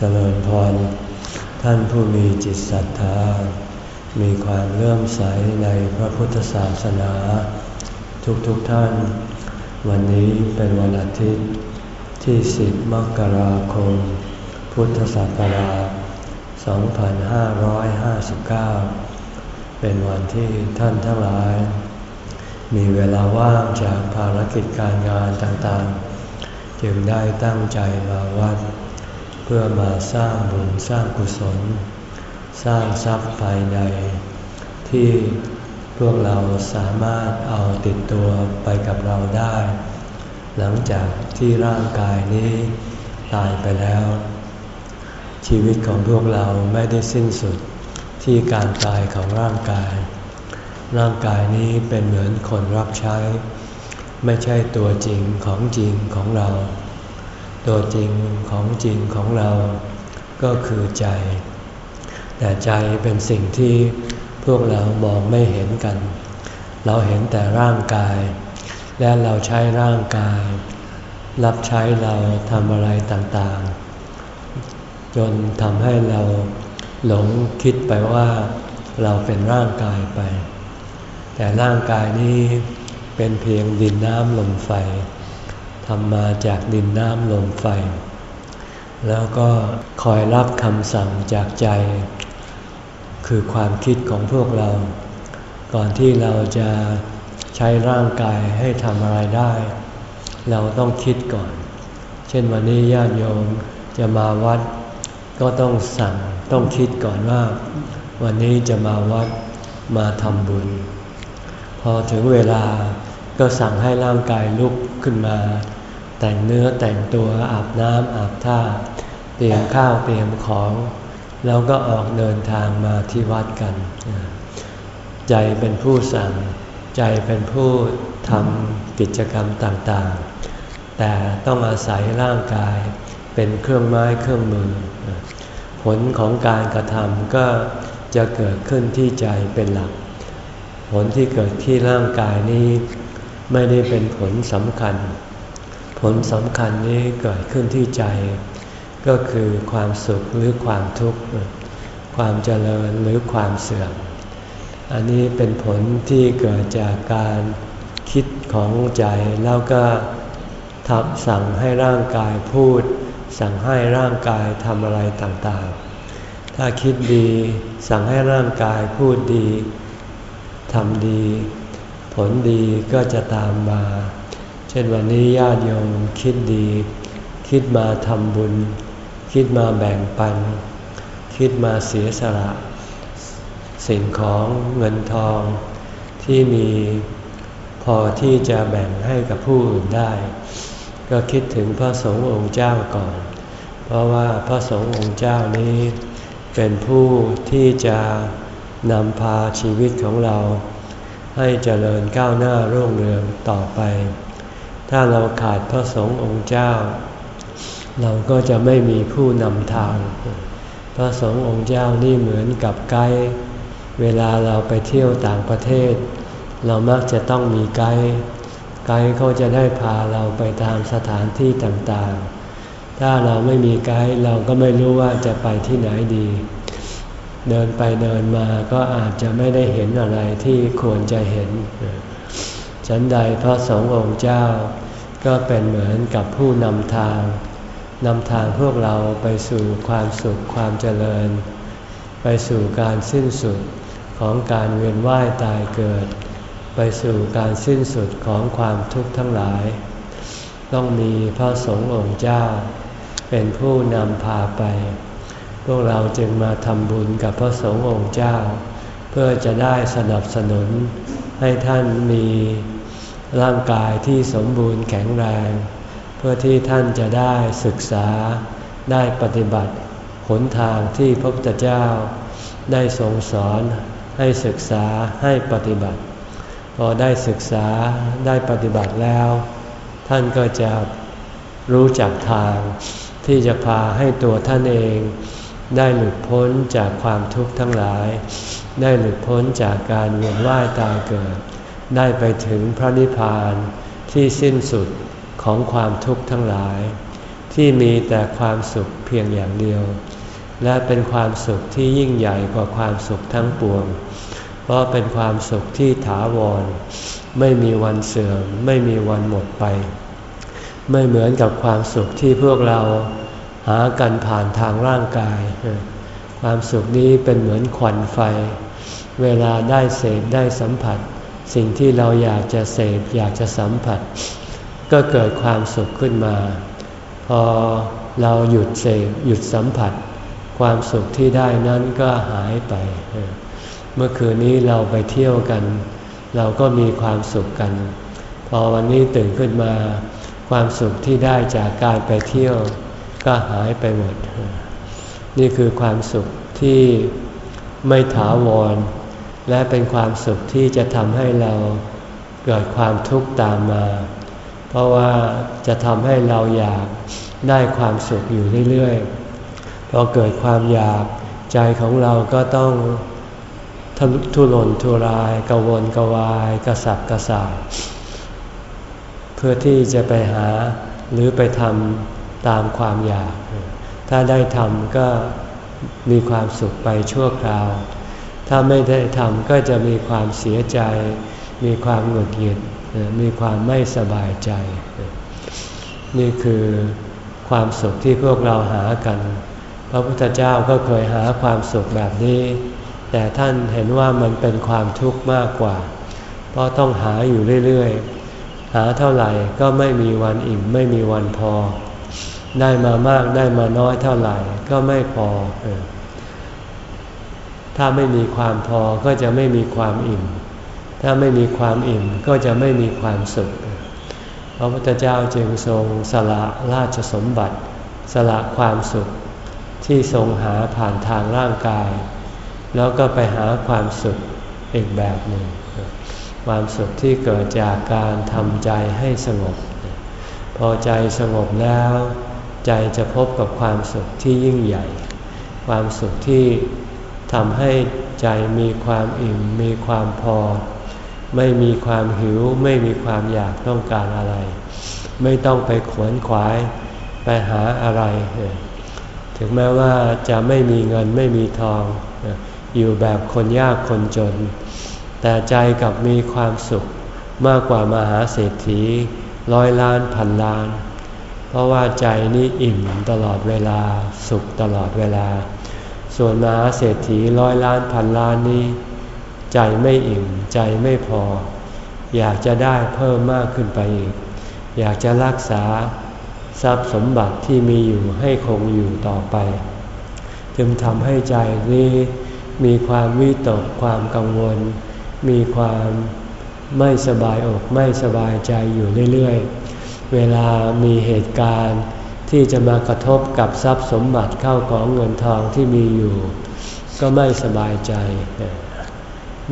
เจริญพร ท่านผู้มีจิตศรัทธา มีความเลื่อมใสในพระพุทธศาสนา ทุกๆทท่าน วันนี้เป็นวันอาทิตย์ที่ 10 มกราคม พุทธศักราช 2559 เป็นวันที่ท่านทั้งหลาย มีเวลาว่างจากภารกิจการงานต่างๆ จึงได้ตั้งใจมาวัด พื่อมาสร้างบุญสร้างกุศล สร้างทรัพย์ภายใน ที่พวกเราสามารถเอาติดตัวไปกับเราได้ หลังจากที่ร่างกายนี้ตายไปแล้ว ชีวิตของพวกเราไม่ได้สิ้นสุดที่การตายของร่างกาย ร่างกายนี้เป็นเหมือนคนรับใช้ ไม่ใช่ตัวจริงของจริงของเรา ตัวจริงของจริงของเราก็คือใจ แต่ใจเป็นสิ่งที่พวกเรามองไม่เห็นกัน เราเห็นแต่ร่างกาย และเราใช้ร่างกาย รับใช้เราทำอะไรต่างๆ จนทำให้เราหลงคิดไปว่าเราเป็นร่างกายไป แต่ร่างกายนี้เป็นเพียงดินน้ำลมไฟ ทำมาจากดินน้ำลมไฟ แล้วก็คอยรับคำสั่งจากใจ คือความคิดของพวกเรา ก่อนที่เราจะใช้ร่างกายให้ทำอะไรได้ เราต้องคิดก่อน เช่นวันนี้ญาติโยมจะมาวัด ก็ต้องสั่งต้องคิดก่อนว่า วันนี้จะมาวัดมาทำบุญ พอถึงเวลาก็สั่งให้ร่างกายลุกขึ้นมา แต่งเนื้อแต่งตัวอาบน้ำอาบท่า เตรียมข้าวเตรียมของ แล้วก็ออกเดินทางมาที่วัดกัน ใจเป็นผู้สั่ง ใจเป็นผู้ทำกิจกรรมต่างๆ แต่ต้องอาศัยร่างกายเป็นเครื่องไม้เครื่องมือ ผลของการกระทำก็จะเกิดขึ้นที่ใจเป็นหลัก ผลที่เกิดที่ร่างกายนี้ไม่ได้เป็นผลสำคัญ ผลสำคัญนี้เกิดขึ้นที่ใจ ก็คือความสุขหรือความทุกข์ ความเจริญหรือความเสื่อม อันนี้เป็นผลที่เกิดจากการคิดของใจแล้วก็ทับสั่งให้ร่างกายพูด สั่งให้ร่างกายทำอะไรต่างๆ ถ้าคิดดีสั่งให้ร่างกายพูดดีทำดี ผลดีก็จะตามมา ช่นวันนี้ญาติโยมคิดดี คิดมาทำบุญ คิดมาแบ่งปัน คิดมาเสียสละ สิ่งของเงินทอง ที่มีพอที่จะแบ่งให้กับผู้อื่นได้ ก็คิดถึงพระสงฆ์องค์เจ้าก่อน เพราะว่าพระสงฆ์องค์เจ้านี้ เป็นผู้ที่จะนำพาชีวิตของเรา ให้เจริญก้าวหน้ารุ่งเรืองต่อไป ถ้าเราขาดพระสงฆ์องค์เจ้า เราก็จะไม่มีผู้นำทาง พระสงฆ์องค์เจ้านี่เหมือนกับไกด์เวลาเราไปเที่ยวต่างประเทศ เรามักจะต้องมีไกด์ไกด์เขาจะได้พาเราไปตามสถานที่ต่างๆ ถ้าเราไม่มีไกด์เราก็ไม่รู้ว่าจะไปที่ไหนดี เดินไปเดินมาก็อาจจะไม่ได้เห็นอะไรที่ควรจะเห็น ฉันใดพระสงฆ์องค์เจ้า ก็เป็นเหมือนกับผู้นำทางนำทางพวกเราไปสู่ความสุขความเจริญ ไปสู่การสิ้นสุดของการเวียนว่ายตายเกิด ไปสู่การสิ้นสุดของความทุกข์ทั้งหลาย ต้องมีพระสงฆ์องค์เจ้า เป็นผู้นำพาไป พวกเราจึงมาทำบุญกับพระสงฆ์องค์เจ้า เพื่อจะได้สนับสนุนให้ท่านมี ร่างกายที่สมบูรณ์แข็งแรง เพื่อที่ท่านจะได้ศึกษาได้ปฏิบัติหนทางที่พระพุทธเจ้า ได้ทรงสอนให้ศึกษาให้ปฏิบัติ พอได้ศึกษาได้ปฏิบัติแล้ว ท่านก็จะรู้จักทางที่จะพาให้ตัวท่านเองได้หลุดพ้นจากความทุกข์ทั้งหลาย ได้หลุดพ้นจากการเวียนว่ายตายเกิด ได้ไปถึงพระนิพพานที่สิ้นสุดของความทุกข์ทั้งหลาย ที่มีแต่ความสุขเพียงอย่างเดียว และเป็นความสุขที่ยิ่งใหญ่กว่าความสุขทั้งปวง เพราะเป็นความสุขที่ถาวร ไม่มีวันเสื่อม ไม่มีวันหมดไป ไม่เหมือนกับความสุขที่พวกเราหากันผ่านทางร่างกาย ความสุขนี้เป็นเหมือนควันไฟ เวลาได้เสพได้สัมผัส สิ่งที่เราอยากจะเสพอยากจะสัมผัส ก็เกิดความสุขขึ้นมา พอเราหยุดเสพหยุดสัมผัส ความสุขที่ได้นั้นก็หายไป เมื่อคืนนี้เราไปเที่ยวกัน เราก็มีความสุขกัน พอวันนี้ตื่นขึ้นมา ความสุขที่ได้จากการไปเที่ยว ก็หายไปหมด นี่คือความสุขที่ไม่ถาวร และเป็นความสุขที่จะทำให้เราเกิดความทุกข์ตามมา เพราะว่าจะทำให้เราอยากได้ความสุขอยู่เรื่อยๆ พอเกิดความอยากใจของเราก็ต้องทะลุทุรนทุรายกวนกวายกระสับกระส่ายเพื่อที่จะไปหาหรือไปทำตามความอยาก ถ้าได้ทำก็มีความสุขไปชั่วคราว ถ้าไม่ได้ทำก็จะมีความเสียใจ มีความหงุดหงิดมีความไม่สบายใจ นี่คือความสุขที่พวกเราหากัน พระพุทธเจ้าก็เคยหาความสุขแบบนี้ แต่ท่านเห็นว่ามันเป็นความทุกข์มากกว่า เพราะต้องหาอยู่เรื่อยๆ หาเท่าไหร่ก็ไม่มีวันอิ่มไม่มีวันพอ ได้มามากได้มาน้อยเท่าไหร่ก็ไม่พอ ถ้าไม่มีความพอก็จะไม่มีความอิ่ม ถ้าไม่มีความอิ่มก็จะไม่มีความสุข พระพุทธเจ้าจึงทรงสละราชสมบัติ สละความสุข ที่ทรงหาผ่านทางร่างกาย แล้วก็ไปหาความสุขอีกแบบหนึ่ง ความสุขที่เกิดจากการทำใจให้สงบ พอใจสงบแล้ว ใจจะพบกับความสุขที่ยิ่งใหญ่ ความสุขที่ ทำให้ใจมีความอิ่มมีความพอ ไม่มีความหิวไม่มีความอยากต้องการอะไร ไม่ต้องไปขวนขวายไปหาอะไร ถึงแม้ว่าจะไม่มีเงินไม่มีทอง อยู่แบบคนยากคนจน แต่ใจกับมีความสุขมากกว่ามหาเศรษฐีร้อยล้านพันล้าน เพราะว่าใจนี้อิ่มตลอดเวลาสุขตลอดเวลา ส่วนมหาเศรษฐีร้อยล้านพันล้านนี้ ใจไม่อิ่มใจไม่พอ อยากจะได้เพิ่มมากขึ้นไปอีก อยากจะรักษาทรัพย์สมบัติที่มีอยู่ให้คงอยู่ต่อไป จึงทำให้ใจนี้มีความวิตกความกังวล มีความไม่สบายอกไม่สบายใจอยู่เรื่อยๆ เวลามีเหตุการณ์ ที่จะมากระทบกับทรัพย์สมบัติเข้าของเงินทองที่มีอยู่ ก็ไม่สบายใจ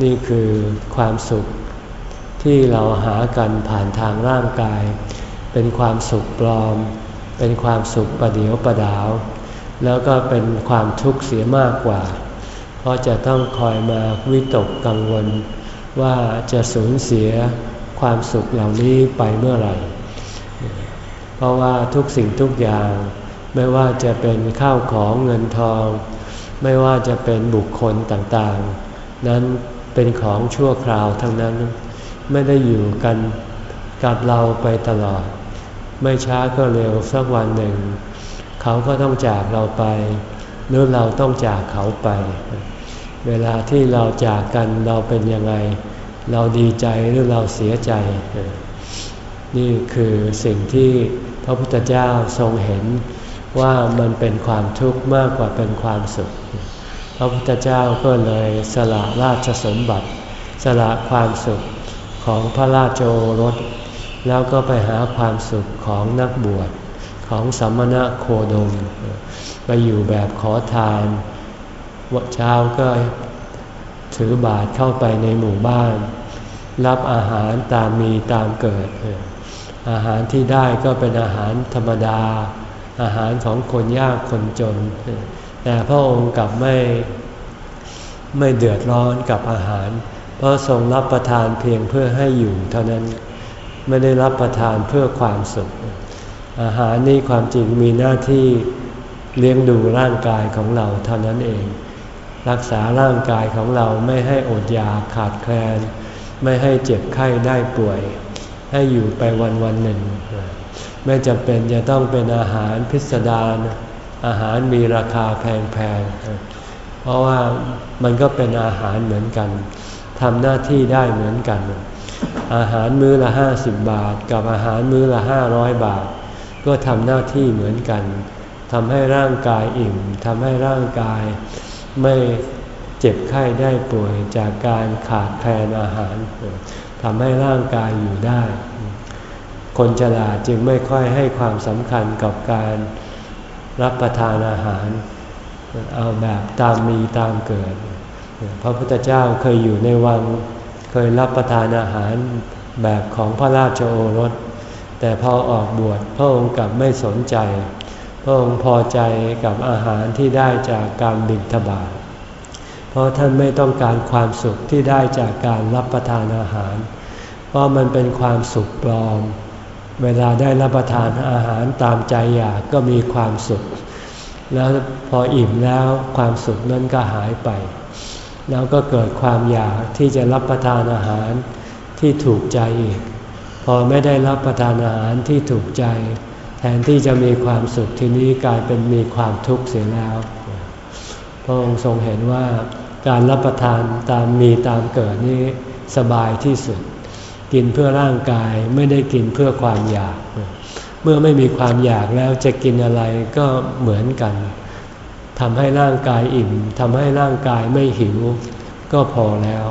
นี่คือความสุขที่เราหากันผ่านทางร่างกาย เป็นความสุขปลอม เป็นความสุขประเดียวประดาว แล้วก็เป็นความทุกข์เสียมากกว่า เพราะจะต้องคอยมาวิตกกังวล ว่าจะสูญเสียความสุขเหล่านี้ไปเมื่อไหร่ เพราะว่าทุกสิ่งทุกอย่าง ไม่ว่าจะเป็นข้าวของเงินทอง ไม่ว่าจะเป็นบุคคลต่างๆ นั้นเป็นของชั่วคราวทั้งนั้น ไม่ได้อยู่กันกับเราไปตลอด ไม่ช้าก็เร็วสักวันหนึ่ง เขาก็ต้องจากเราไป หรือเราต้องจากเขาไป เวลาที่เราจากกันเราเป็นยังไง เราดีใจหรือเราเสียใจ นี่คือสิ่งที่ ระพุทธเจ้าทรงเห็นว่ามันเป็นความทุกข์มากกว่าเป็นความสุข พระพุทธเจ้าก็เลยสละราชสมบัติ สละความสุขของพระราชโอรส แล้วก็ไปหาความสุขของนักบวชของสัมมณะโคดม ไปอยู่แบบขอทานวัเช้าก็ถือบาตรเข้าไปในหมู่บ้าน รับอาหารตามมีตามเกิด อาหารที่ได้ก็เป็นอาหารธรรมดา อาหารของคนยากคนจน แต่พระองค์กลับไม่ไม่เดือดร้อนกับอาหาร เพราะทรงรับประทานเพียงเพื่อให้อยู่เท่านั้นไม่ได้รับประทานเพื่อความสุข อาหารนี่ความจริงมีหน้าที่เลี้ยงดูร่างกายของเราเท่านั้นเอง รักษาร่างกายของเราไม่ให้อดอยากขาดแคลน ไม่ให้เจ็บไข้ได้ป่วย ให้อยู่ไปวันวันหนึ่ง ไม่จำเป็นจะต้องเป็นอาหารพิสดารอาหารมีราคาแพงๆ เพราะว่ามันก็เป็นอาหารเหมือนกันทำหน้าที่ได้เหมือนกัน อาหารมื้อละห้าสิบบาท กับอาหารมื้อละห้าร้อยบาท ก็ทำหน้าที่เหมือนกันทำให้ร่างกายอิ่มทำให้ร่างกายไม่เจ็บไข้ได้ป่วยจากการขาดแคลนอาหาร ทำให้ร่างกายอยู่ได้ คนฉลาดจึงไม่ค่อยให้ความสำคัญกับการรับประทานอาหาร เอาแบบตามมีตามเกิด พระพุทธเจ้าเคยอยู่ในวังเคยรับประทานอาหารแบบของพระราชโอรส แต่พอออกบวชพระองค์กลับไม่สนใจ พระองค์พอใจกับอาหารที่ได้จากการบิณฑบาต ราะท่านไม่ต้องการความสุขที่ได้จากการรับประทานอาหาร เพราะมันเป็นความสุขปลอม เวลาได้รับประทานอาหารตามใจอยากก็มีความสุข แล้วพออิ่มแล้วความสุขนั้นก็หายไป แล้วก็เกิดความอยากที่จะรับประทานอาหารที่ถูกใจอีก พอไม่ได้รับประทานอาหารที่ถูกใจ แทนที่จะมีความสุขทีนี้กลายเป็นมีความทุกข์เสียแล้ว พระองค์ทรงเห็นว่า การรับประทานตามมีตามเกิดนี้สบายที่สุด กินเพื่อร่างกายไม่ได้กินเพื่อความอยาก เมื่อไม่มีความอยากแล้วจะกินอะไรก็เหมือนกันทำให้ร่างกายอิ่มทำให้ร่างกายไม่หิว ก็พอแล้ว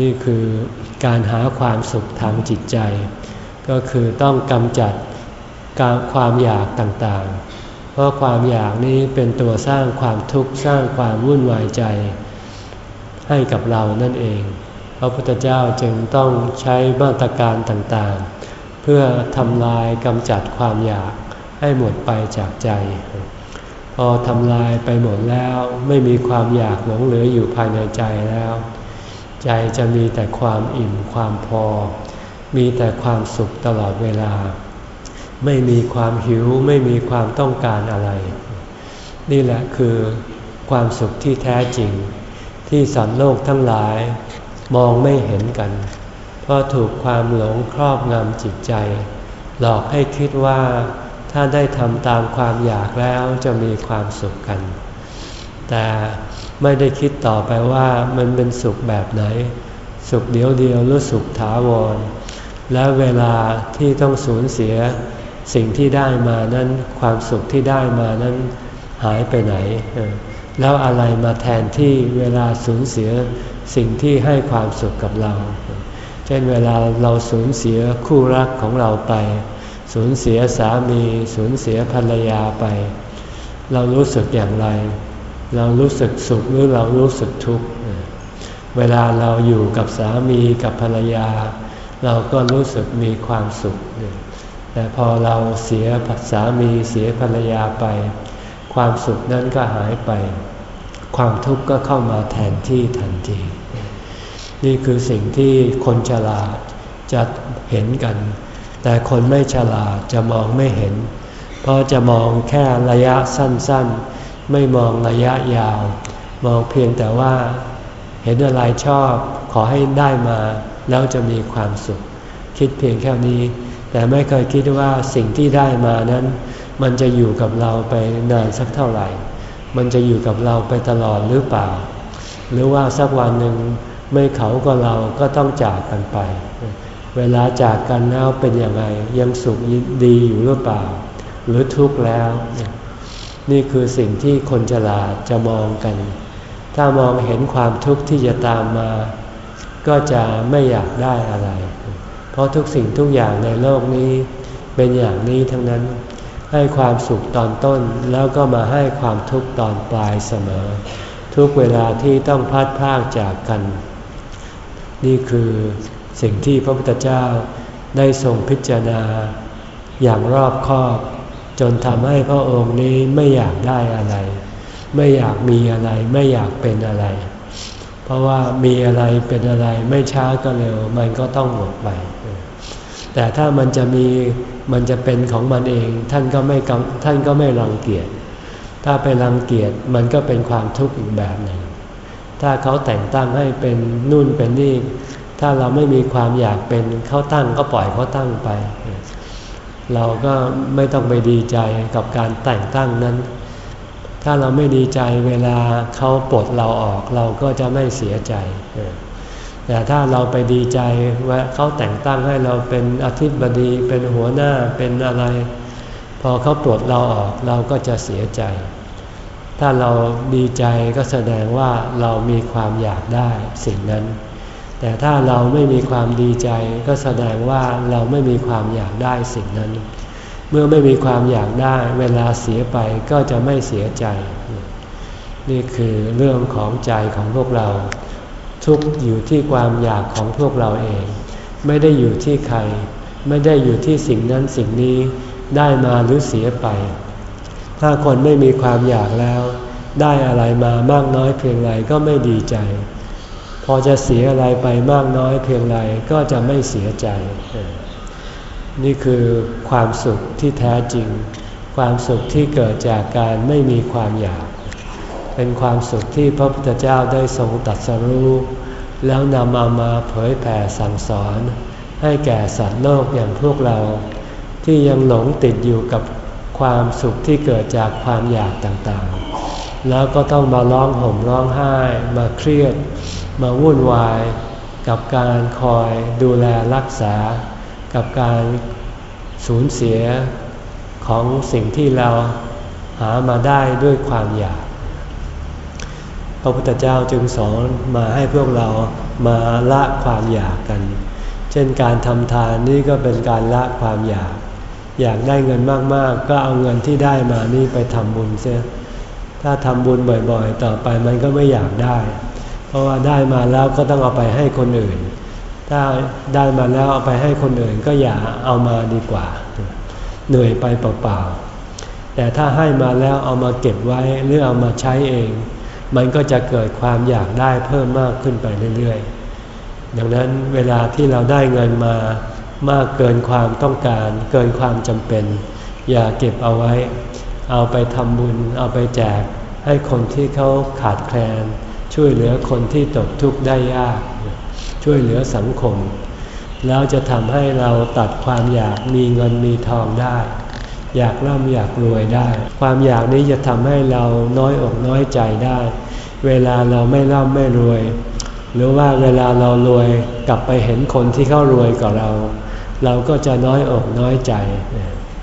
นี่คือการหาความสุขทางจิตใจ ก็คือต้องกำจัดความอยากต่างๆ เพราะความอยากนี้เป็นตัวสร้างความทุกข์สร้างความวุ่นวายใจ ให้กับเรานั่นเอง พระพุทธเจ้าจึงต้องใช้มาตรการต่างๆ เพื่อทำลายกำจัดความอยากให้หมดไปจากใจ พอทำลายไปหมดแล้วไม่มีความอยากหลงเหลืออยู่ภายในใจแล้ว ใจจะมีแต่ความอิ่มความพอ มีแต่ความสุขตลอดเวลา ไม่มีความหิวไม่มีความต้องการอะไร นี่แหละคือความสุขที่แท้จริง ที่สัตว์โลกทั้งหลายมองไม่เห็นกัน เพราะถูกความหลงครอบงำจิตใจ หลอกให้คิดว่าถ้าได้ทำตามความอยากแล้วจะมีความสุขกัน แต่ไม่ได้คิดต่อไปว่ามันเป็นสุขแบบไหน สุขเดียวเดียวหรือสุขถาวร และเวลาที่ต้องสูญเสีย สิ่งที่ได้มานั้นความสุขที่ได้มานั้นหายไปไหน แล้วอะไรมาแทนที่เวลาสูญเสียสิ่งที่ให้ความสุขกับเรา เช่นเวลาเราสูญเสียคู่รักของเราไป สูญเสียสามี สูญเสียภรรยาไป เรารู้สึกอย่างไร เรารู้สึกสุขหรือเรารู้สึกทุกข์เวลาเราอยู่กับสามีกับภรรยา เราก็รู้สึกมีความสุข แต่พอเราเสียสามีเสียภรรยาไป ความสุขนั้นก็หายไป ความทุกข์ก็เข้ามาแทนที่ทันที นี่คือสิ่งที่คนฉลาดจะเห็นกัน แต่คนไม่ฉลาดจะมองไม่เห็น เพราะจะมองแค่ระยะสั้นๆ ไม่มองระยะยาว มองเพียงแต่ว่าเห็นอะไรชอบขอให้ได้มาแล้วจะมีความสุข คิดเพียงแค่นี้ แต่ไม่เคยคิดว่าสิ่งที่ได้มานั้น มันจะอยู่กับเราไปนานสักเท่าไหร่ มันจะอยู่กับเราไปตลอดหรือเปล่า หรือว่าสักวันหนึ่งไม่เขาก็เราก็ต้องจากกันไป เวลาจากกันแล้วเป็นยังไงยังสุขดีอยู่หรือเปล่า หรือทุกข์แล้ว นี่คือสิ่งที่คนฉลาดจะมองกัน ถ้ามองเห็นความทุกข์ที่จะตามมา ก็จะไม่อยากได้อะไร เพราะทุกสิ่งทุกอย่างในโลกนี้เป็นอย่างนี้ทั้งนั้น ให้ความสุขตอนต้นแล้วก็มาให้ความทุกข์ตอนปลายเสมอ ทุกเวลาที่ต้องพัดพากจากกัน นี่คือสิ่งที่พระพุทธเจ้าได้ทรงพิจารณา อย่างรอบคอบ จนทำให้พระองค์นี้ไม่อยากได้อะไร ไม่อยากมีอะไรไม่อยากเป็นอะไร เพราะว่ามีอะไรเป็นอะไรไม่ช้าก็เร็วมันก็ต้องหมดไป แต่ถ้ามันจะมีมันจะเป็นของมันเอง ท่านก็ไม่ท่านก็ไม่รังเกียจถ้าไปรังเกียจมันก็เป็นความทุกข์อีกแบบหนึ่งถ้าเขาแต่งตั้งให้เป็นนู่นเป็นนี่ ถ้าเราไม่มีความอยากเป็นเขาตั้งก็ปล่อยเขาตั้งไป เราก็ไม่ต้องไปดีใจกับการแต่งตั้งนั้น ถ้าเราไม่ดีใจเวลาเขาปลดเราออกเราก็จะไม่เสียใจ แต่ถ้าเราไปดีใจว่าเขาแต่งตั้งให้เราเป็นอธิบดีเป็นหัวหน้าเป็นอะไร พอเขาปลดเราออกเราก็จะเสียใจ ถ้าเราดีใจก็แสดงว่าเรามีความอยากได้สิ่งนั้น แต่ถ้าเราไม่มีความดีใจก็แสดงว่าเราไม่มีความอยากได้สิ่งนั้น เมื่อไม่มีความอยากได้ เวลาเสียไปก็จะไม่เสียใจ นี่คือเรื่องของใจของพวกเรา ทุกอยู่ที่ความอยากของพวกเราเอง ไม่ได้อยู่ที่ใคร ไม่ได้อยู่ที่สิ่งนั้นสิ่งนี้ได้มาหรือเสียไป ถ้าคนไม่มีความอยากแล้ว ได้อะไรมามากน้อยเพียงไรก็ไม่ดีใจ พอจะเสียอะไรไปมากน้อยเพียงไรก็จะไม่เสียใจ นี่คือความสุขที่แท้จริง ความสุขที่เกิดจากการไม่มีความอยาก เป็นความสุขที่พระพุทธเจ้าได้ทรงตัดสรู้แล้วนำเอามาเผยแผ่สั่งสอน ให้แก่สัตว์โลกอย่างพวกเรา ที่ยังหลงติดอยู่กับความสุขที่เกิดจากความอยากต่างๆ แล้วก็ต้องมาร้องห่มร้องไห้ มาเครียด มาวุ่นวาย กับการคอยดูแลรักษา กับการสูญเสียของสิ่งที่เราหามาได้ด้วยความอยาก พระพุทธเจ้าจึงสอนมาให้พวกเรามาละความอยากกัน เช่นการทำทานนี่ก็เป็นการละความอยาก อยากได้เงินมากๆ ก็เอาเงินที่ได้มานี่ไปทำบุญเสียถ้าทำบุญบ่อยๆ ต่อไปมันก็ไม่อยากได้ เพราะว่าได้มาแล้วก็ต้องเอาไปให้คนอื่น ถ้าได้มาแล้วเอาไปให้คนอื่นก็อย่าเอามาดีกว่า เหนื่อยไปเปล่าๆแต่ถ้าให้มาแล้วเอามาเก็บไว้หรือเอามาใช้เอง มันก็จะเกิดความอยากได้เพิ่มมากขึ้นไปเรื่อยๆ ดังนั้นเวลาที่เราได้เงินมามากเกินความต้องการ เกินความจำเป็น อย่าเก็บเอาไว้ เอาไปทำบุญ เอาไปแจก ให้คนที่เขาขาดแคลน ช่วยเหลือคนที่ตกทุกข์ได้ยาก ช่วยเหลือสังคม แล้วจะทำให้เราตัดความอยากมีเงินมีทองได้ อยากร่ำอยากรวยได้ ความอยากนี้จะทำให้เราน้อยอกน้อยใจได้ เวลาเราไม่ร่ำไม่รวย หรือว่าเวลาเรารวยกลับไปเห็นคนที่เขารวยกว่าเรา เราก็จะน้อยอกน้อยใจ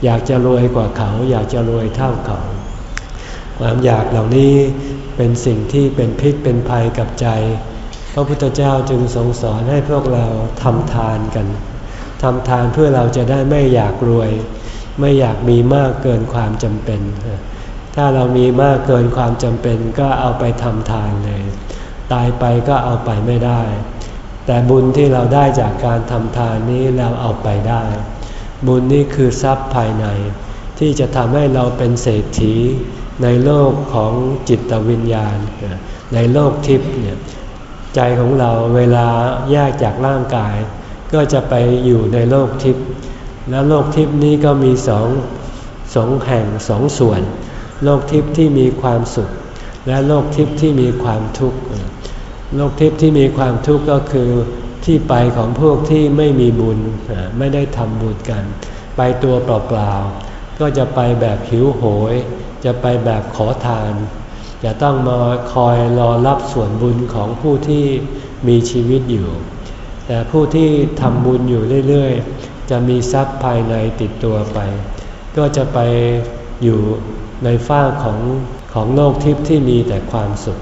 อยากจะรวยกว่าเขา อยากจะรวยเท่าเขา ความอยากเหล่านี้เป็นสิ่งที่เป็นพิษเป็นภัยกับใจ พระพุทธเจ้าจึงทรงสอนให้พวกเราทำทานกันทำทานเพื่อเราจะได้ไม่อยากรวย ไม่อยากมีมากเกินความจำเป็น ถ้าเรามีมากเกินความจำเป็นก็เอาไปทำทานเลย ตายไปก็เอาไปไม่ได้ แต่บุญที่เราได้จากการทำทานนี้เราเอาไปได้ บุญนี้คือทรัพย์ภายใน ที่จะทำให้เราเป็นเศรษฐีในโลกของจิตวิญญาณ ในโลกทิพย์เนี่ยใจของเราเวลาแยกจากร่างกาย ก็จะไปอยู่ในโลกทิพย์ และโลกทิพย์นี้ก็มีสองสองแห่งสองส่วน โลกทิพย์ที่มีความสุข และโลกทิพย์ที่มีความทุกข์โลกทิพย์ที่มีความทุกข์ก็คือที่ไปของพวกที่ไม่มีบุญไม่ได้ทำบุญกัน ไปตัวเปล่าๆก็จะไปแบบหิวโหย จะไปแบบขอทาน จะต้องมาคอยรอรับส่วนบุญของผู้ที่มีชีวิตอยู่ แต่ผู้ที่ทำบุญอยู่เรื่อยๆ จะมีทรัพย์ภายในติดตัวไป ก็จะไปอยู่ในฝ้าของของโลกทิพย์ที่มีแต่ความสุข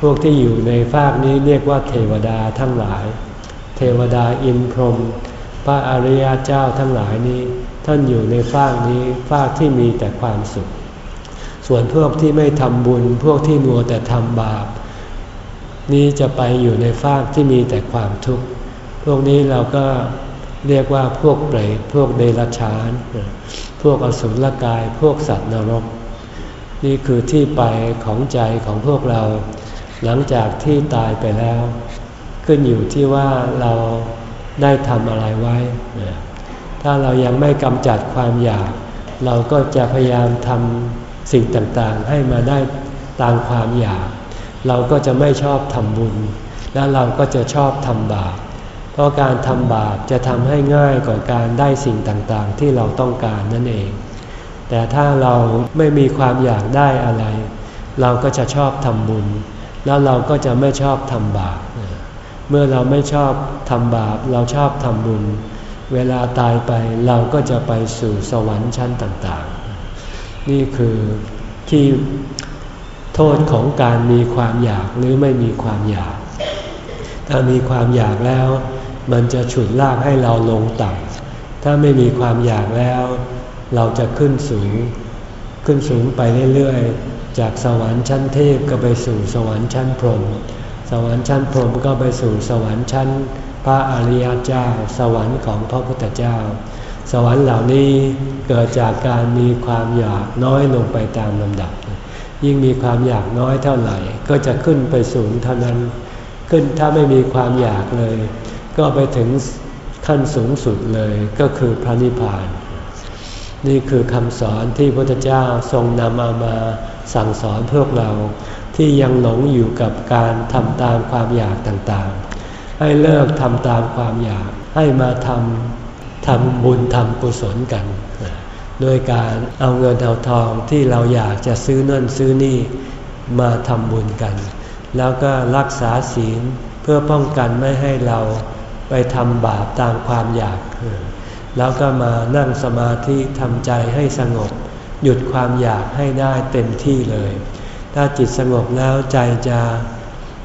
พวกที่อยู่ในภานี้เรียกว่าเทวดาทั้งหลาย เทวดาอินพรหมพระอริยเจ้าทั้งหลายนี้ ท่านอยู่ในภานี้ภาที่มีแต่ความสุข ส่วนพวกที่ไม่ทำบุญ พวกที่มัวแต่ทำบาป นี้จะไปอยู่ในภาที่มีแต่ความทุกข์ พวกนี้เราก็ เรียกว่าพวกเปรตพวกเดรัจฉาน พวกอสุรกาย พวกสัตว์นรก นี่คือที่ไปของใจของพวกเรา หลังจากที่ตายไปแล้ว ขึ้นอยู่ที่ว่าเราได้ทำอะไรไว้ ถ้าเรายังไม่กำจัดความอยาก เราก็จะพยายามทำสิ่งต่างๆ ให้มาได้ตามความอยาก เราก็จะไม่ชอบทำบุญ แล้วเราก็จะชอบทำบาป เพราะการทำบาปจะทำให้ง่ายกว่าการได้สิ่งต่างๆ ที่เราต้องการนั่นเอง แต่ถ้าเราไม่มีความอยากได้อะไร เราก็จะชอบทำบุญ แล้วเราก็จะไม่ชอบทำบาป เมื่อเราไม่ชอบทำบาป เราชอบทำบุญ เวลาตายไปเราก็จะไปสู่สวรรค์ชั้นต่างๆ นี่คือที่โทษของการมีความอยากหรือไม่มีความอยาก ถ้ามีความอยากแล้ว มันจะฉุดลากให้เราลงต่ำถ้าไม่มีความอยากแล้ว เราจะขึ้นสูง ขึ้นสูงไปเรื่อยๆ จากสวรรค์ชั้นเทพก็ไปสู่สวรรค์ชั้นพรหม สวรรค์ชั้นพรหมก็ไปสู่สวรรค์ชั้น พระอริยเจ้า สวรรค์ของพระพุทธเจ้า สวรรค์เหล่านี้เกิดจากการมีความอยากน้อยลงไปตามลำดับ ยิ่งมีความอยากน้อยเท่าไหร่ ก็จะขึ้นไปสูงเท่านั้น ขึ้นถ้าไม่มีความอยากเลย ก็ไปถึงขั้นสูงสุดเลยก็คือพระนิพพาน นี่คือคำสอนที่พระพุทธเจ้าทรงนำเอามาสั่งสอนพวกเราที่ยังหลงอยู่กับการทำตามความอยากต่างๆ ให้เลิกทำตามความอยากให้มาทำทำบุญทำกุศลกันโดยการเอาเงินเอาทองที่เราอยากจะซื้อนั่นซื้อนี่มาทำบุญกัน แล้วก็รักษาศีลเพื่อป้องกันไม่ให้เรา ไปทำบาปตามความอยาก แล้วก็มานั่งสมาธิทำใจให้สงบ หยุดความอยากให้ได้เต็มที่เลย ถ้าจิตสงบแล้วใจจะ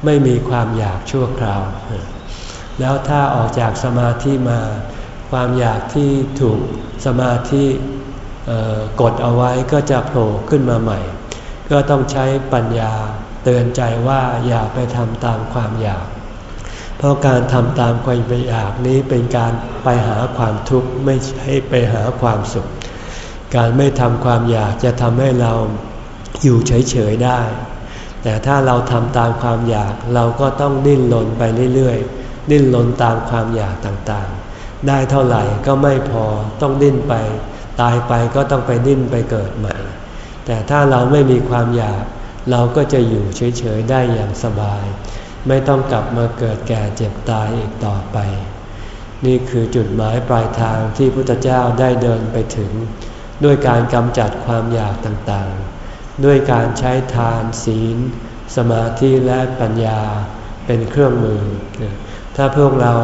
ไม่มีความอยากชั่วคราว แล้วถ้าออกจากสมาธิมา ความอยากที่ถูกสมาธิกดเอาไว้ก็จะโผล่ขึ้นมาใหม่ ก็ต้องใช้ปัญญาเตือนใจว่าอย่าไปทำตามความอยาก เพราะการทำตามความอยากนี้เป็นการไปหาความทุกข์ไม่ใช่ไปหาความสุข การไม่ทำความอยากจะทำให้เราอยู่เฉยๆได้ แต่ถ้าเราทำตามความอยากเราก็ต้องดิ้นรนไปเรื่อยๆ ดิ้นรนตามความอยากต่างๆ ได้เท่าไหร่ก็ไม่พอต้องดิ้นไป ตายไปก็ต้องไปดิ้นไปเกิดใหม่ แต่ถ้าเราไม่มีความอยากเราก็จะอยู่เฉยๆ ได้อย่างสบาย ไม่ต้องกลับมาเกิดแก่เจ็บตายอีกต่อไป นี่คือจุดหมายปลายทางที่พุทธเจ้าได้เดินไปถึง ด้วยการกำจัดความอยากต่างๆ ด้วยการใช้ทานศีล สมาธิและปัญญาเป็นเครื่องมือ ถ้าพวกเรา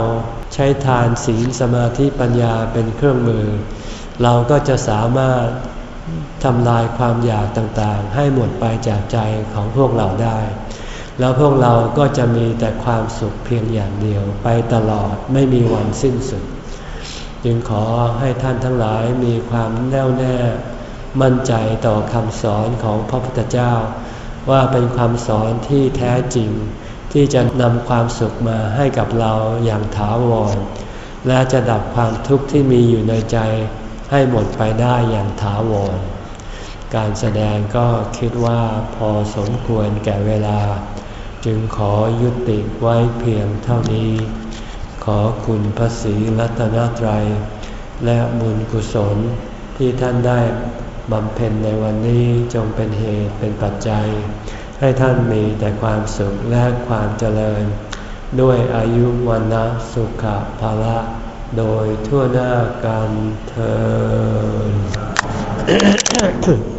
ใช้ทานศีลสมาธิปัญญาเป็นเครื่องมือ เราก็จะสามารถทำลายความอยากต่างๆ ให้หมดไปจากใจของพวกเราได้ แล้วพวกเราก็จะมีแต่ความสุขเพียงอย่างเดียวไปตลอดไม่มีวันสิ้นสุด จึงขอให้ท่านทั้งหลายมีความแน่วแน่ มั่นใจต่อคำสอนของพระพุทธเจ้า ว่าเป็นคำสอนที่แท้จริง ที่จะนำความสุขมาให้กับเราอย่างถาวร และจะดับความทุกข์ที่มีอยู่ในใจให้หมดไปได้อย่างถาวร การแสดงก็คิดว่าพอสมควรแก่เวลา จึงขอยุติไว้เพียงเท่านี้ ขอคุณพระศรีรัตนตรัย และบุญกุศลที่ท่านได้บำเพ็ญในวันนี้จงเป็นเหตุเป็นปัจจัย ให้ท่านมีแต่ความสุขและความเจริญ ด้วยอายุวันนะสุขภาละโดยทั่วหน้ากันเธอ